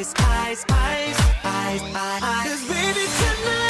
eyes, eyes, eyes, eyes. eyes. Cause baby tonight,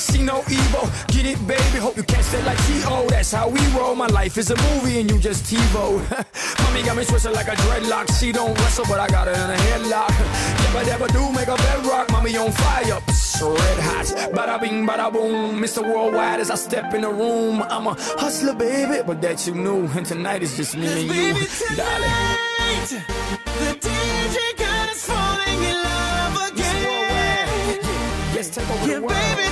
See no evil. Get it, baby. Hope you catch that like T.O. That's how we roll. My life is a movie and you just TiVo. Mommy got me twisted like a dreadlock. She don't wrestle, but I got her in a headlock. Never, never do make a bedrock. Mommy on fire. Red hot. Bada bing, bada boom. Mr. Worldwide as I step in the room. I'm a hustler, baby, but that you knew. And tonight is just me and you, Baby, darling. tonight, the DJ got us falling in love again. Yes, take over Yeah, the world. baby,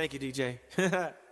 Thank you, DJ.